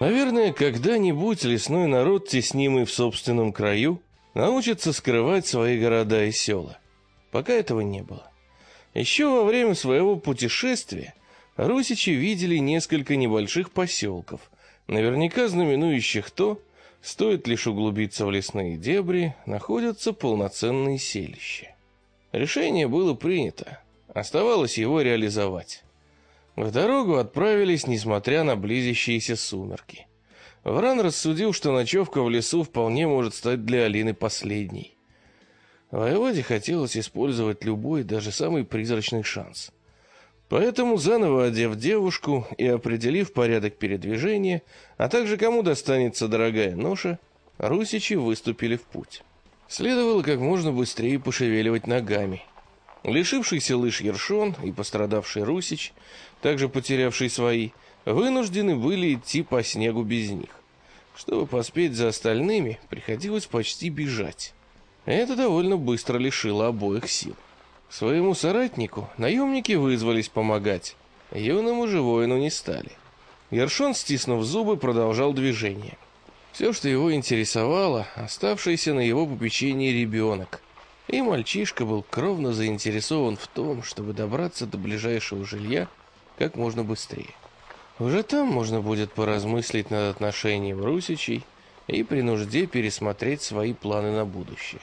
Наверное, когда-нибудь лесной народ, теснимый в собственном краю, научится скрывать свои города и села. Пока этого не было. Еще во время своего путешествия русичи видели несколько небольших поселков, наверняка знаменующих то, стоит лишь углубиться в лесные дебри, находятся полноценные селища. Решение было принято, оставалось его реализовать. В дорогу отправились, несмотря на близящиеся сумерки. Вран рассудил, что ночевка в лесу вполне может стать для Алины последней. Воеводе хотелось использовать любой, даже самый призрачный шанс. Поэтому, заново одев девушку и определив порядок передвижения, а также кому достанется дорогая ноша, русичи выступили в путь. Следовало как можно быстрее пошевеливать ногами. Лишившийся лыж Ершон и пострадавший Русич, также потерявший свои, вынуждены были идти по снегу без них. Чтобы поспеть за остальными, приходилось почти бежать. Это довольно быстро лишило обоих сил. Своему соратнику наемники вызвались помогать, юному же воину не стали. Ершон, стиснув зубы, продолжал движение. Все, что его интересовало, оставшийся на его попечении ребенок. И мальчишка был кровно заинтересован в том, чтобы добраться до ближайшего жилья как можно быстрее. Уже там можно будет поразмыслить над отношением русичей и при нужде пересмотреть свои планы на будущее.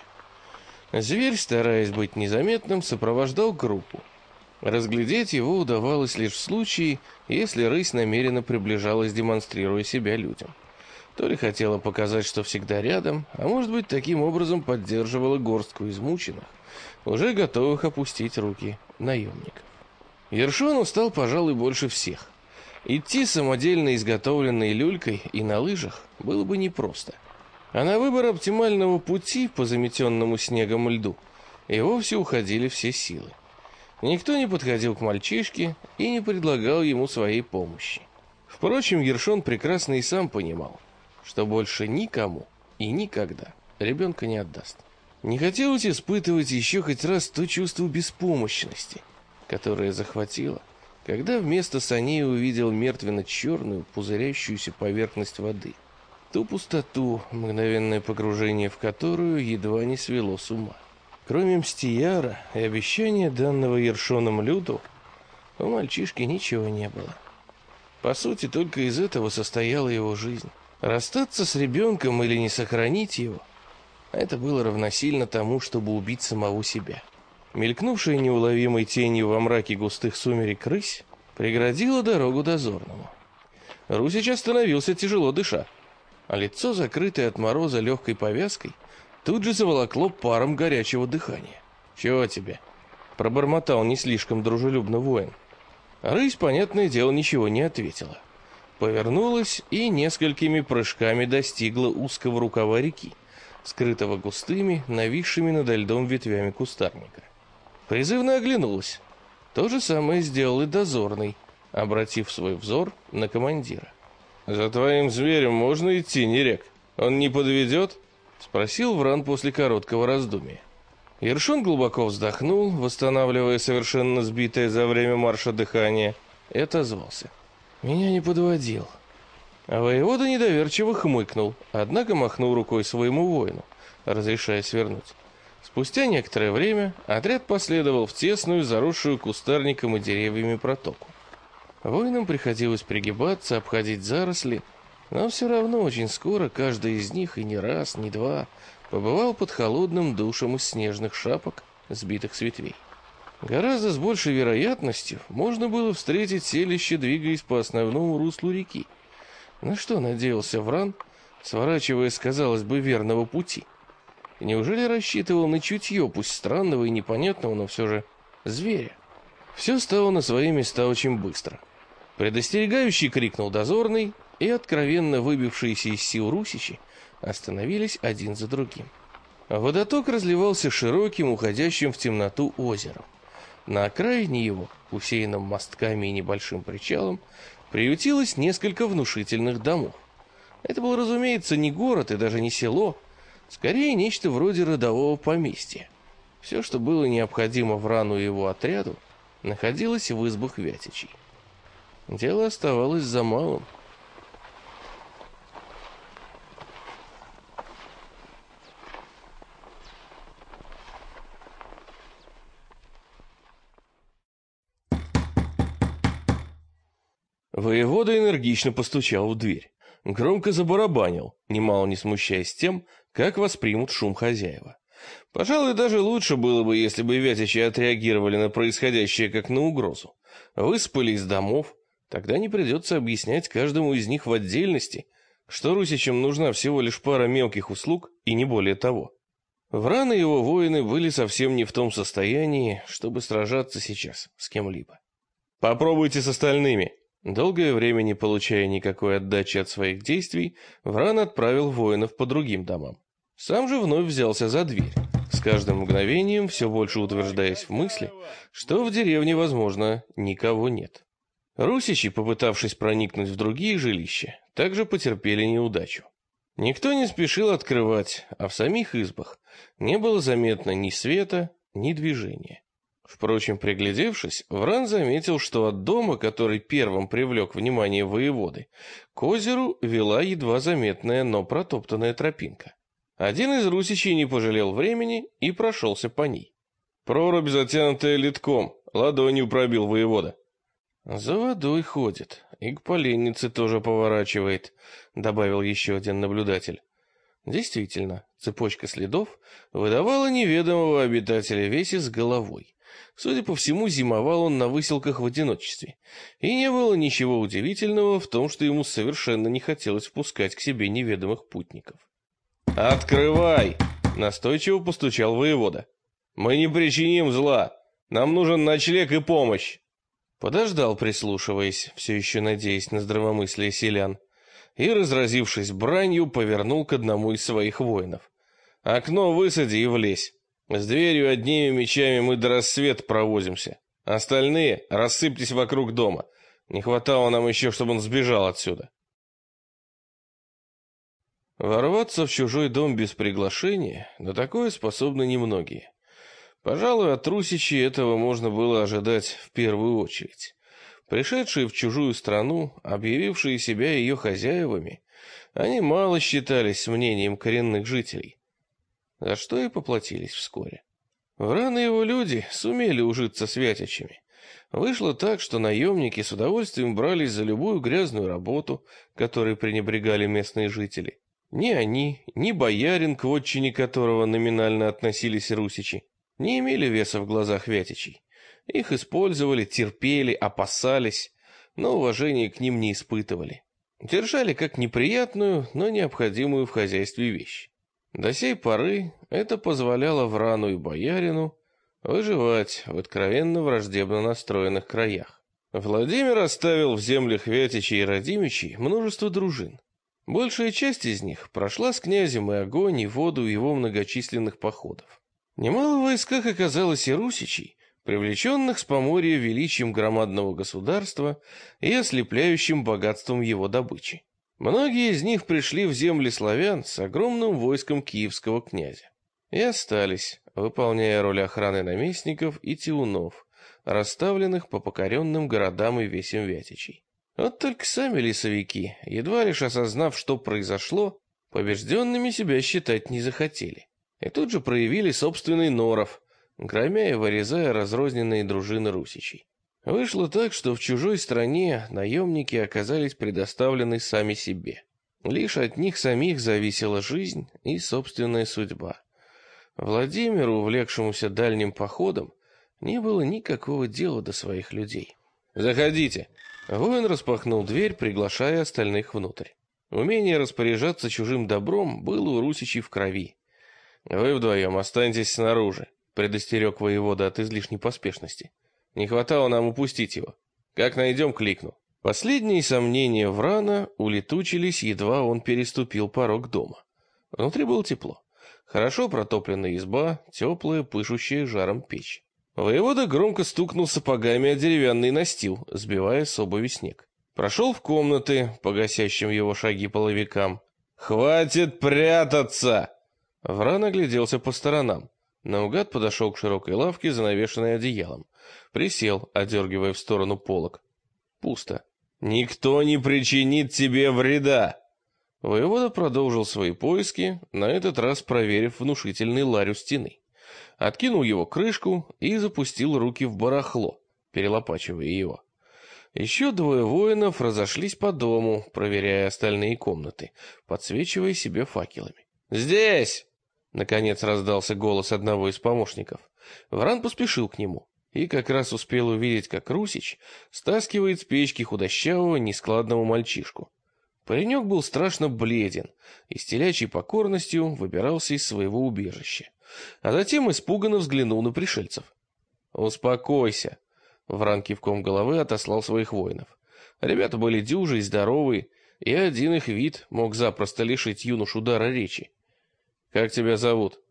Зверь, стараясь быть незаметным, сопровождал группу. Разглядеть его удавалось лишь в случае, если рысь намеренно приближалась, демонстрируя себя людям. То ли хотела показать, что всегда рядом, а может быть, таким образом поддерживала горстку измученных, уже готовых опустить руки наемников. Ершон устал, пожалуй, больше всех. Идти самодельно изготовленной люлькой и на лыжах было бы непросто. А на выбор оптимального пути по заметенному снегом льду и вовсе уходили все силы. Никто не подходил к мальчишке и не предлагал ему своей помощи. Впрочем, Ершон прекрасно и сам понимал, что больше никому и никогда ребенка не отдаст. Не хотелось испытывать еще хоть раз то чувство беспомощности, которое захватило когда вместо саней увидел мертвенно-черную, пузырящуюся поверхность воды. Ту пустоту, мгновенное погружение в которую едва не свело с ума. Кроме мстияра и обещания данного Ершоном Люду, у мальчишки ничего не было. По сути, только из этого состояла его жизнь. Расстаться с ребенком или не сохранить его, это было равносильно тому, чтобы убить самого себя. Мелькнувшая неуловимой тенью во мраке густых сумерек рысь преградила дорогу дозорному. Русич остановился, тяжело дыша, а лицо, закрытое от мороза легкой повязкой, тут же заволокло паром горячего дыхания. «Чего тебе?» — пробормотал не слишком дружелюбно воин. Рысь, понятное дело, ничего не ответила. Повернулась и несколькими прыжками достигла узкого рукава реки, скрытого густыми, нависшими над льдом ветвями кустарника. Призывно оглянулась. То же самое сделал и дозорный, обратив свой взор на командира. «За твоим зверем можно идти, Нерек? Он не подведет?» — спросил Вран после короткого раздумия. Ершон глубоко вздохнул, восстанавливая совершенно сбитое за время марша дыхание, и отозвался. «Меня не подводил». А воевода недоверчиво хмыкнул, однако махнул рукой своему воину, разрешая свернуть. Спустя некоторое время отряд последовал в тесную, заросшую кустарником и деревьями протоку. Воинам приходилось пригибаться, обходить заросли, но все равно очень скоро каждый из них и не раз, не два побывал под холодным душем из снежных шапок, сбитых с ветвей. Гораздо с большей вероятностью можно было встретить селище, двигаясь по основному руслу реки. На что надеялся Вран, сворачивая казалось бы, верного пути — Неужели рассчитывал на чутье, пусть странного и непонятного, но все же зверя? Все стало на свои места очень быстро. Предостерегающий крикнул дозорный, и откровенно выбившиеся из сил русичи остановились один за другим. Водоток разливался широким, уходящим в темноту озером. На окраине его, усеянном мостками и небольшим причалом, приютилось несколько внушительных домов. Это был, разумеется, не город и даже не село, Скорее, нечто вроде родового поместья. Все, что было необходимо в рану его отряду, находилось в избах Вятичей. Дело оставалось за малым. Воевода энергично постучал в дверь. Громко забарабанил, немало не смущаясь тем, как воспримут шум хозяева. Пожалуй, даже лучше было бы, если бы вятичи отреагировали на происходящее как на угрозу. Выспали из домов, тогда не придется объяснять каждому из них в отдельности, что русичам нужна всего лишь пара мелких услуг и не более того. Вран и его воины были совсем не в том состоянии, чтобы сражаться сейчас с кем-либо. «Попробуйте с остальными», Долгое время не получая никакой отдачи от своих действий, Вран отправил воинов по другим домам. Сам же вновь взялся за дверь, с каждым мгновением все больше утверждаясь в мысли, что в деревне, возможно, никого нет. Русичи, попытавшись проникнуть в другие жилища, также потерпели неудачу. Никто не спешил открывать, а в самих избах не было заметно ни света, ни движения. Впрочем, приглядевшись, Вран заметил, что от дома, который первым привлек внимание воеводы, к озеру вела едва заметная, но протоптанная тропинка. Один из русичей не пожалел времени и прошелся по ней. Прорубь, затянутая литком, ладонью пробил воевода. «За водой ходит, и к поленнице тоже поворачивает», — добавил еще один наблюдатель. Действительно, цепочка следов выдавала неведомого обитателя веси с головой. Судя по всему, зимовал он на выселках в одиночестве. И не было ничего удивительного в том, что ему совершенно не хотелось впускать к себе неведомых путников. «Открывай!» — настойчиво постучал воевода. «Мы не причиним зла. Нам нужен ночлег и помощь». Подождал, прислушиваясь, все еще надеясь на здравомыслие селян, и, разразившись бранью, повернул к одному из своих воинов. «Окно высади и влезь. С дверью одними мечами мы до рассвета провозимся. Остальные рассыпьтесь вокруг дома. Не хватало нам еще, чтобы он сбежал отсюда. Ворваться в чужой дом без приглашения, на такое способны немногие. Пожалуй, от Русичи этого можно было ожидать в первую очередь. Пришедшие в чужую страну, объявившие себя ее хозяевами, они мало считались мнением коренных жителей за что и поплатились вскоре. Вран и его люди сумели ужиться с вятичами. Вышло так, что наемники с удовольствием брались за любую грязную работу, которой пренебрегали местные жители. Ни они, ни боярин, к вотчине которого номинально относились русичи, не имели веса в глазах вятичей. Их использовали, терпели, опасались, но уважения к ним не испытывали. Держали как неприятную, но необходимую в хозяйстве вещь. До сей поры это позволяло Врану и Боярину выживать в откровенно враждебно настроенных краях. Владимир оставил в землях Вятичей и Радимичей множество дружин. Большая часть из них прошла с князем и огонь, и воду его многочисленных походов. Немало в войсках оказалось и русичей, привлеченных с поморья величием громадного государства и ослепляющим богатством его добычи. Многие из них пришли в земли славян с огромным войском киевского князя и остались, выполняя роль охраны наместников и тиунов, расставленных по покоренным городам и весям Вятичей. Вот только сами лесовики, едва лишь осознав, что произошло, побежденными себя считать не захотели. И тут же проявили собственный норов, громя и вырезая разрозненные дружины русичей. Вышло так, что в чужой стране наемники оказались предоставлены сами себе. Лишь от них самих зависела жизнь и собственная судьба. Владимиру, увлекшемуся дальним походом, не было никакого дела до своих людей. «Заходите!» Воин распахнул дверь, приглашая остальных внутрь. Умение распоряжаться чужим добром было у русичей в крови. «Вы вдвоем останьтесь снаружи», — предостерег воевода от излишней поспешности. Не хватало нам упустить его. Как найдем, кликну. Последние сомнения Врана улетучились, едва он переступил порог дома. Внутри было тепло. Хорошо протопленная изба, теплая, пышущая жаром печь. Воевода громко стукнул сапогами о деревянный настил, сбивая с обуви снег. Прошел в комнаты, погасящим его шаги половикам. «Хватит прятаться!» Вран огляделся по сторонам. Наугад подошел к широкой лавке, занавешенной одеялом. Присел, одергивая в сторону полок. Пусто. «Никто не причинит тебе вреда!» Воевода продолжил свои поиски, на этот раз проверив внушительный ларь стены. Откинул его крышку и запустил руки в барахло, перелопачивая его. Еще двое воинов разошлись по дому, проверяя остальные комнаты, подсвечивая себе факелами. «Здесь!» — наконец раздался голос одного из помощников. Вран поспешил к нему и как раз успел увидеть, как Русич стаскивает с печки худощавого, нескладного мальчишку. Паренек был страшно бледен и с телячьей покорностью выбирался из своего убежища, а затем испуганно взглянул на пришельцев. «Успокойся!» — Вран кивком головы отослал своих воинов. Ребята были дюжи и здоровые, и один их вид мог запросто лишить юнош удара речи. «Как тебя зовут?»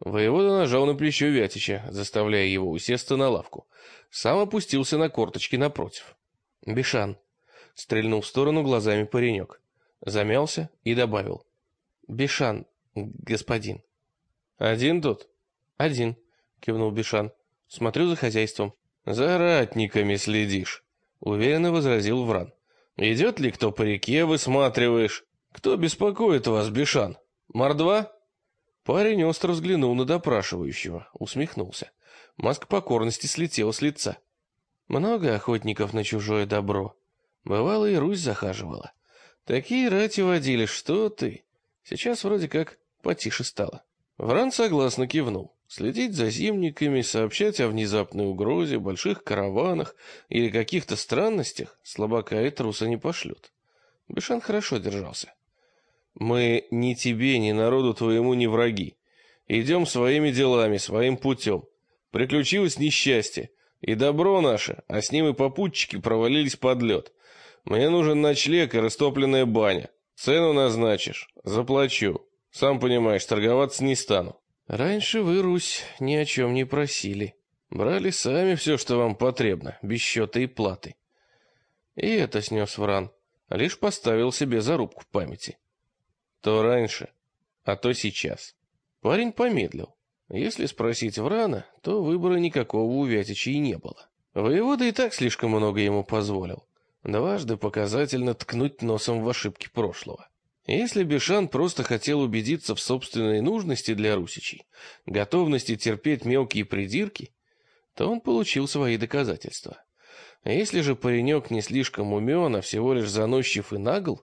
Воевода нажал на плечо Вятича, заставляя его усесться на лавку. Сам опустился на корточки напротив. «Бешан», — стрельнул в сторону глазами паренек. Замялся и добавил. «Бешан, господин». «Один тут?» «Один», — кивнул Бешан. «Смотрю за хозяйством». «За ратниками следишь», — уверенно возразил Вран. «Идет ли кто по реке, высматриваешь? Кто беспокоит вас, Бешан? Мордва?» Парень остро взглянул на допрашивающего, усмехнулся. Маска покорности слетела с лица. Много охотников на чужое добро. Бывало, и Русь захаживала. Такие рати водили, что ты. Сейчас вроде как потише стало. Вран согласно кивнул. Следить за зимниками, сообщать о внезапной угрозе, больших караванах или каких-то странностях слабака и труса не пошлют. Бешан хорошо держался. Мы ни тебе, ни народу твоему не враги. Идем своими делами, своим путем. Приключилось несчастье, и добро наше, а с ним и попутчики провалились под лед. Мне нужен ночлег и растопленная баня. Цену назначишь, заплачу. Сам понимаешь, торговаться не стану. Раньше вы, Русь, ни о чем не просили. Брали сами все, что вам потребно, без счета и платы. И это снес Вран, лишь поставил себе зарубку в памяти. То раньше, а то сейчас. Парень помедлил. Если спросить Врана, то выбора никакого у Вятича и не было. Воевода и так слишком много ему позволил. Дважды показательно ткнуть носом в ошибки прошлого. Если Бешан просто хотел убедиться в собственной нужности для русичей, готовности терпеть мелкие придирки, то он получил свои доказательства. Если же паренек не слишком умен, а всего лишь заносчив и нагл,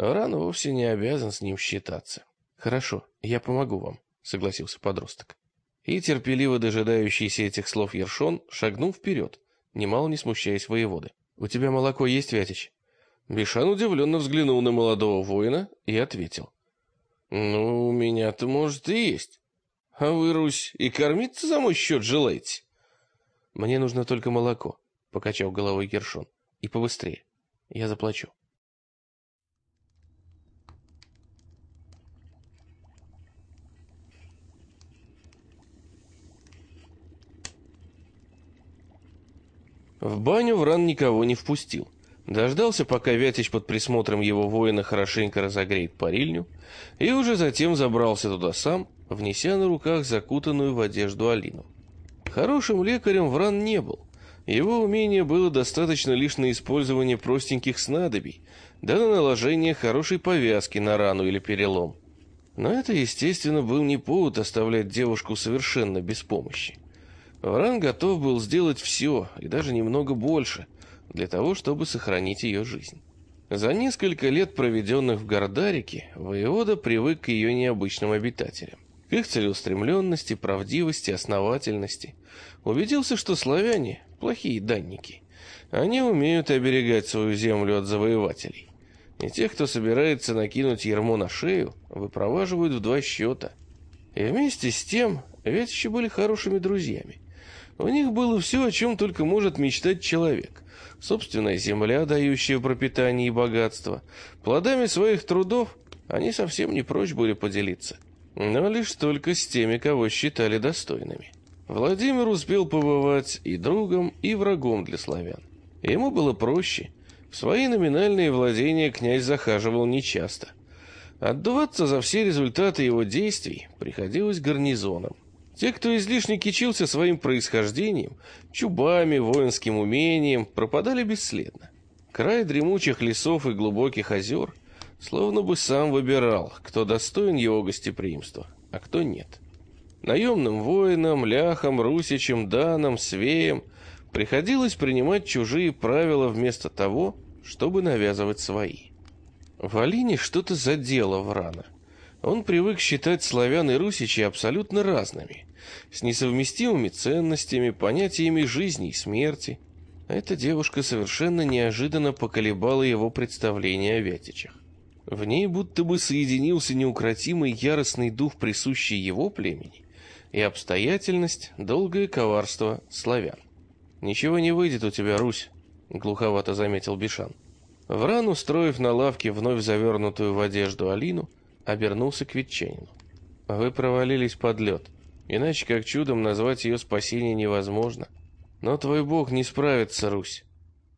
Ран вовсе не обязан с ним считаться. Хорошо, я помогу вам, согласился подросток. И терпеливо дожидающийся этих слов Ершон шагнул вперед, немало не смущаясь воеводы. У тебя молоко есть, Вятич? Бишан удивленно взглянул на молодого воина и ответил. Ну, у меня-то, может, и есть. А вы, Русь, и кормиться за мой счет желаете? Мне нужно только молоко, покачал головой Гершон. И побыстрее. Я заплачу. В баню Вран никого не впустил. Дождался, пока Вятич под присмотром его воина хорошенько разогреет парильню, и уже затем забрался туда сам, внеся на руках закутанную в одежду Алину. Хорошим лекарем Вран не был. Его умение было достаточно лишь на использование простеньких снадобий, да на наложение хорошей повязки на рану или перелом. Но это, естественно, был не повод оставлять девушку совершенно без помощи. Вран готов был сделать все, и даже немного больше, для того, чтобы сохранить ее жизнь. За несколько лет, проведенных в Гордарике, воевода привык к ее необычным обитателям. К их целеустремленности, правдивости, основательности. Убедился, что славяне – плохие данники. Они умеют оберегать свою землю от завоевателей. И тех, кто собирается накинуть ермо на шею, выпроваживают в два счета. И вместе с тем, еще были хорошими друзьями. У них было все, о чем только может мечтать человек. Собственная земля, дающая пропитание и богатство. Плодами своих трудов они совсем не прочь были поделиться. Но лишь только с теми, кого считали достойными. Владимир успел побывать и другом, и врагом для славян. Ему было проще. В свои номинальные владения князь захаживал нечасто. Отдуваться за все результаты его действий приходилось гарнизонам. Те, кто излишне кичился своим происхождением, чубами, воинским умением, пропадали бесследно. Край дремучих лесов и глубоких озер словно бы сам выбирал, кто достоин его гостеприимства, а кто нет. Наемным воинам, ляхам, русичам, данам, свеям Приходилось принимать чужие правила вместо того, чтобы навязывать свои. В Алине что-то задело Врана. Он привык считать славян и русичи абсолютно разными, с несовместимыми ценностями, понятиями жизни и смерти. А эта девушка совершенно неожиданно поколебала его представление о Вятичах. В ней будто бы соединился неукротимый яростный дух, присущий его племени, и обстоятельность, долгое коварство славян. «Ничего не выйдет у тебя, Русь», — глуховато заметил Бишан. Вран, устроив на лавке вновь завернутую в одежду Алину, обернулся к ветчанину. «Вы провалились под лед. Иначе как чудом назвать ее спасение невозможно. Но твой бог не справится, Русь.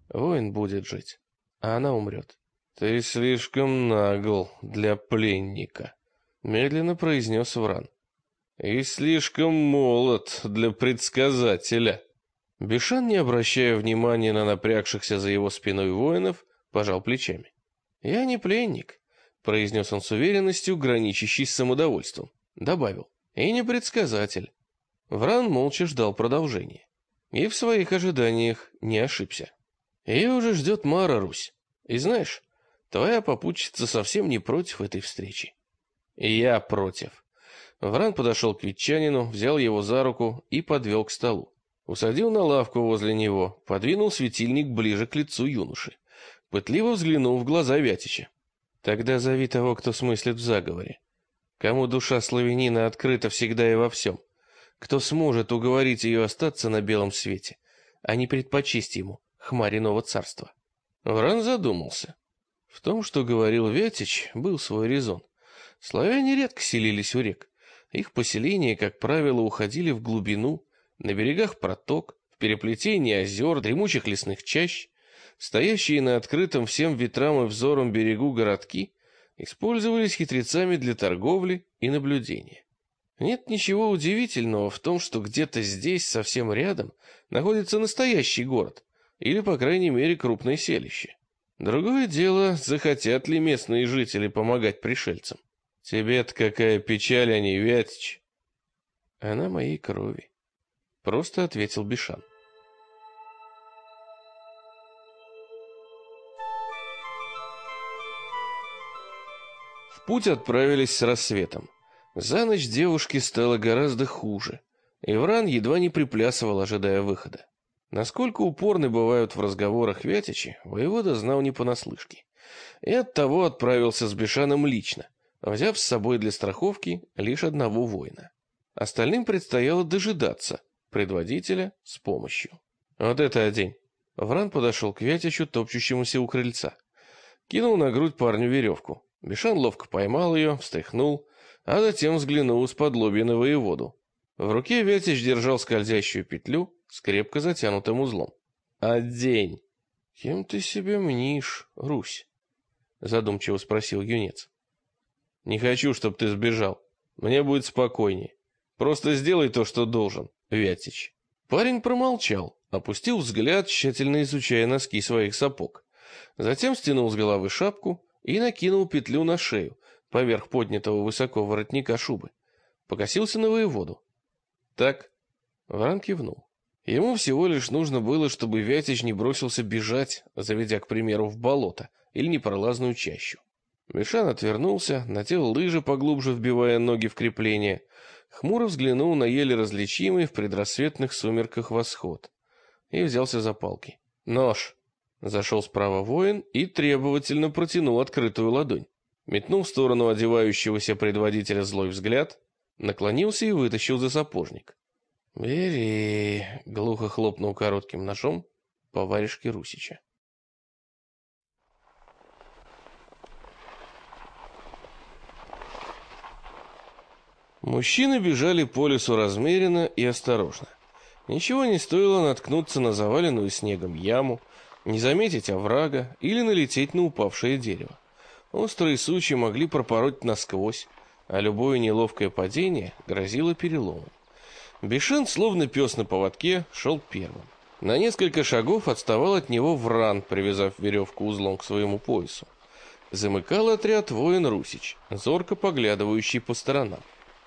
Воин будет жить, а она умрет». «Ты слишком нагл для пленника», — медленно произнес Вран. «И слишком молод для предсказателя». Бешан, не обращая внимания на напрягшихся за его спиной воинов, пожал плечами. «Я не пленник», — произнес он с уверенностью, граничащей с самодовольством. Добавил. «И не предсказатель». Вран молча ждал продолжения. И в своих ожиданиях не ошибся. Ее уже ждет Мара, Русь. И знаешь, твоя попутчица совсем не против этой встречи. Я против. Вран подошел к ветчанину, взял его за руку и подвел к столу. Усадил на лавку возле него, подвинул светильник ближе к лицу юноши. Пытливо взглянул в глаза Вятича. Тогда зови того, кто смыслит в заговоре. Кому душа славянина открыта всегда и во всем. Кто сможет уговорить ее остаться на белом свете, а не предпочесть ему хмариного царства. Вран задумался. В том, что говорил Вятич, был свой резон. Славяне редко селились у рек. Их поселения, как правило, уходили в глубину, на берегах проток, в переплетении озер, дремучих лесных чащ, стоящие на открытом всем ветрам и взором берегу городки использовались хитрецами для торговли и наблюдения. Нет ничего удивительного в том, что где-то здесь, совсем рядом, находится настоящий город, или, по крайней мере, крупное селище. Другое дело, захотят ли местные жители помогать пришельцам. Тебе-то какая печаль, а не Вятич. Она моей крови. Просто ответил Бишан. Путь отправились с рассветом. За ночь девушке стало гораздо хуже. Ивран едва не приплясывал, ожидая выхода. Насколько упорны бывают в разговорах Вятичи, воевода знал не понаслышке. И оттого отправился с Бешаном лично, взяв с собой для страховки лишь одного воина. Остальным предстояло дожидаться, предводителя с помощью. Вот это день. Вран подошел к Вятичу, топчущемуся у крыльца. Кинул на грудь парню веревку. Бешан ловко поймал ее, встряхнул, а затем взглянул из-под на воеводу. В руке Вятич держал скользящую петлю с крепко затянутым узлом. «Одень!» «Кем ты себя мнишь, Русь?» Задумчиво спросил юнец. «Не хочу, чтобы ты сбежал. Мне будет спокойнее. Просто сделай то, что должен. Вятич. Парень промолчал, опустил взгляд, тщательно изучая носки своих сапог. Затем стянул с головы шапку и накинул петлю на шею, поверх поднятого высоко воротника шубы. Покосился на воеводу. «Так?» Вран кивнул. Ему всего лишь нужно было, чтобы Вятич не бросился бежать, заведя, к примеру, в болото или непролазную чащу. Мишан отвернулся, надел лыжи, поглубже вбивая ноги в крепление, Хмуро взглянул на еле различимый в предрассветных сумерках восход и взялся за палки. «Нож!» Зашел справа воин и требовательно протянул открытую ладонь. Метнул в сторону одевающегося предводителя злой взгляд, наклонился и вытащил за сапожник. «Бери!» — глухо хлопнул коротким ножом по варежке Русича. Мужчины бежали по лесу размеренно и осторожно. Ничего не стоило наткнуться на заваленную снегом яму, не заметить оврага или налететь на упавшее дерево. Острые сучья могли пропороть насквозь, а любое неловкое падение грозило переломом. Бешен, словно пес на поводке, шел первым. На несколько шагов отставал от него Вран, привязав веревку узлом к своему поясу. Замыкал отряд воин Русич, зорко поглядывающий по сторонам.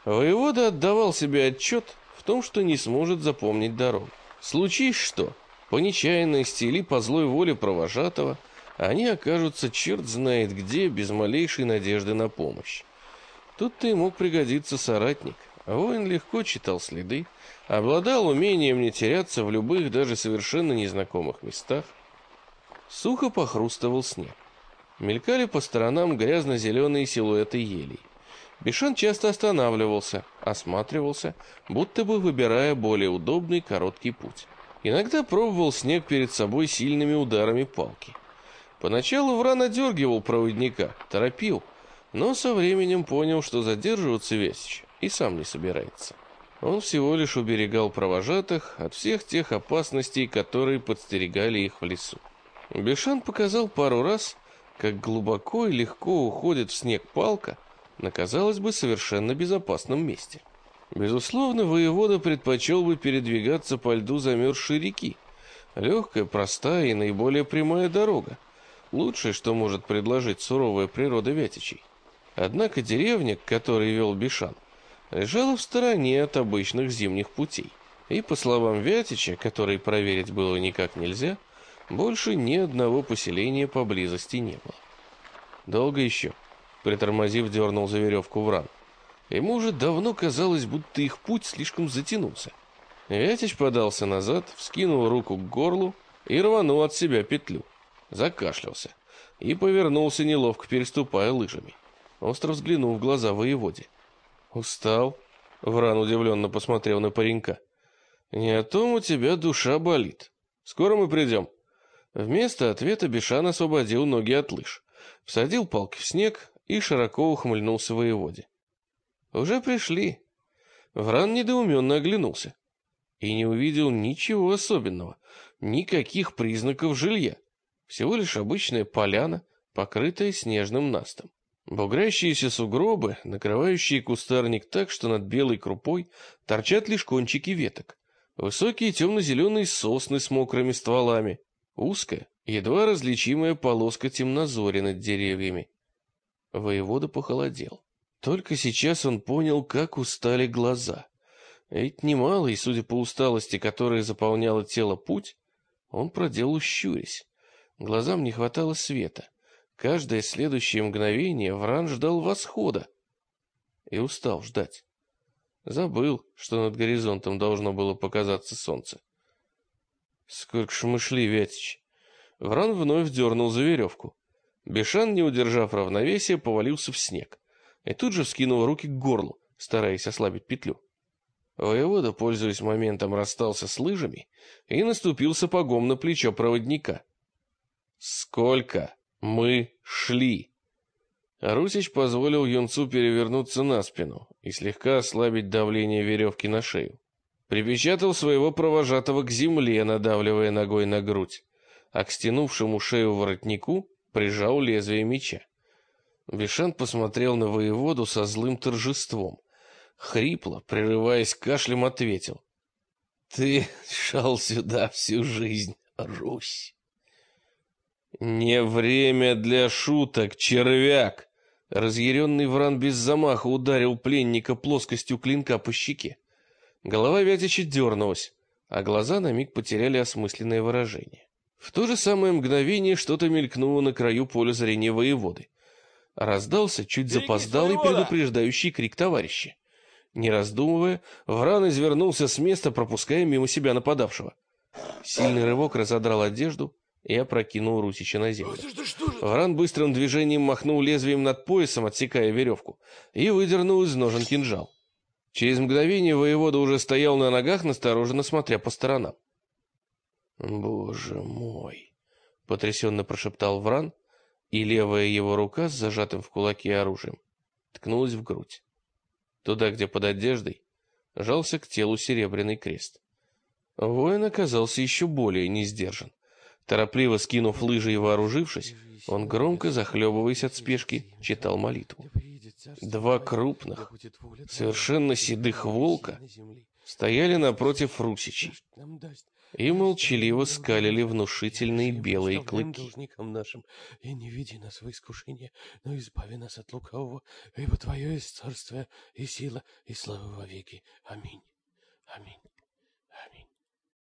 Воевода отдавал себе отчет в том, что не сможет запомнить дорогу. Случись что, По нечаянности или по злой воле провожатого они окажутся черт знает где, без малейшей надежды на помощь. Тут-то и мог пригодиться соратник. Воин легко читал следы, обладал умением не теряться в любых, даже совершенно незнакомых местах. Сухо похрустывал снег. Мелькали по сторонам грязно-зеленые силуэты елей. Бешан часто останавливался, осматривался, будто бы выбирая более удобный короткий путь. Иногда пробовал снег перед собой сильными ударами палки. Поначалу Вран одергивал проводника, торопил, но со временем понял, что задерживаться Весич и сам не собирается. Он всего лишь уберегал провожатых от всех тех опасностей, которые подстерегали их в лесу. Бешан показал пару раз, как глубоко и легко уходит в снег палка на, казалось бы, совершенно безопасном месте. Безусловно, воевода предпочел бы передвигаться по льду замерзшей реки. Легкая, простая и наиболее прямая дорога. Лучшее, что может предложить суровая природа Вятичей. Однако деревня, к которой вел Бишан, лежала в стороне от обычных зимних путей. И, по словам Вятича, который проверить было никак нельзя, больше ни одного поселения поблизости не было. Долго еще, притормозив, дернул за веревку Вран. Ему уже давно казалось, будто их путь слишком затянулся. Вятич подался назад, вскинул руку к горлу и рванул от себя петлю. Закашлялся и повернулся, неловко переступая лыжами. Остро взглянул в глаза воеводе. «Устал?» Вран удивленно посмотрел на паренька. «Не о том у тебя душа болит. Скоро мы придем». Вместо ответа Бешан освободил ноги от лыж, всадил палки в снег и широко ухмыльнулся воеводе. «Уже пришли». Вран недоуменно оглянулся и не увидел ничего особенного, никаких признаков жилья. Всего лишь обычная поляна, покрытая снежным настом. Бугрящиеся сугробы, накрывающие кустарник так, что над белой крупой торчат лишь кончики веток. Высокие темно-зеленые сосны с мокрыми стволами, Узкая, едва различимая полоска темнозори над деревьями. Воевода похолодел. Только сейчас он понял, как устали глаза. Ведь немалый, судя по усталости, которая заполняла тело путь, он проделал щурясь. Глазам не хватало света. Каждое следующее мгновение Вран ждал восхода и устал ждать. Забыл, что над горизонтом должно было показаться солнце. Сколько ж мы шли, Вятич. Вран вновь дернул за веревку. Бешан, не удержав равновесия, повалился в снег. И тут же вскинул руки к горлу, стараясь ослабить петлю. Воевода, пользуясь моментом, расстался с лыжами и наступил сапогом на плечо проводника. «Сколько мы шли?» Русич позволил юнцу перевернуться на спину и слегка ослабить давление веревки на шею. Припечатал своего провожатого к земле, надавливая ногой на грудь, а к стянувшему шею воротнику прижал лезвие меча. Бешан посмотрел на воеводу со злым торжеством. Хрипло, прерываясь кашлем, ответил. «Ты шел сюда всю жизнь, Русь!» «Не время для шуток, червяк!» Разъяренный Вран без замаха ударил пленника плоскостью клинка по щеке. Голова Вятича дернулась, а глаза на миг потеряли осмысленное выражение. В то же самое мгновение что-то мелькнуло на краю поля зрения воеводы. Раздался чуть запоздалый предупреждающий крик товарища. Не раздумывая, Вран извернулся с места, пропуская мимо себя нападавшего. Сильный рывок разодрал одежду и опрокинул Русича на землю. Вран быстрым движением махнул лезвием над поясом, отсекая веревку, и выдернул из ножен кинжал. Через мгновение воевода уже стоял на ногах, настороженно смотря по сторонам. «Боже мой!» — потрясенно прошептал Вран, и левая его рука с зажатым в кулаке оружием ткнулась в грудь. Туда, где под одеждой жался к телу серебряный крест. Воин оказался еще более несдержан. Торопливо скинув лыжи и вооружившись, он громко, захлебываясь от спешки, читал молитву. Два крупных, совершенно седых волка стояли напротив русичей и молчаливо скалили внушительные белые клыки. нашим, и не веди нас в искушение, но избави нас от лукавого, ибо Твое есть царствие, и сила, и слава во веки. Аминь. Аминь.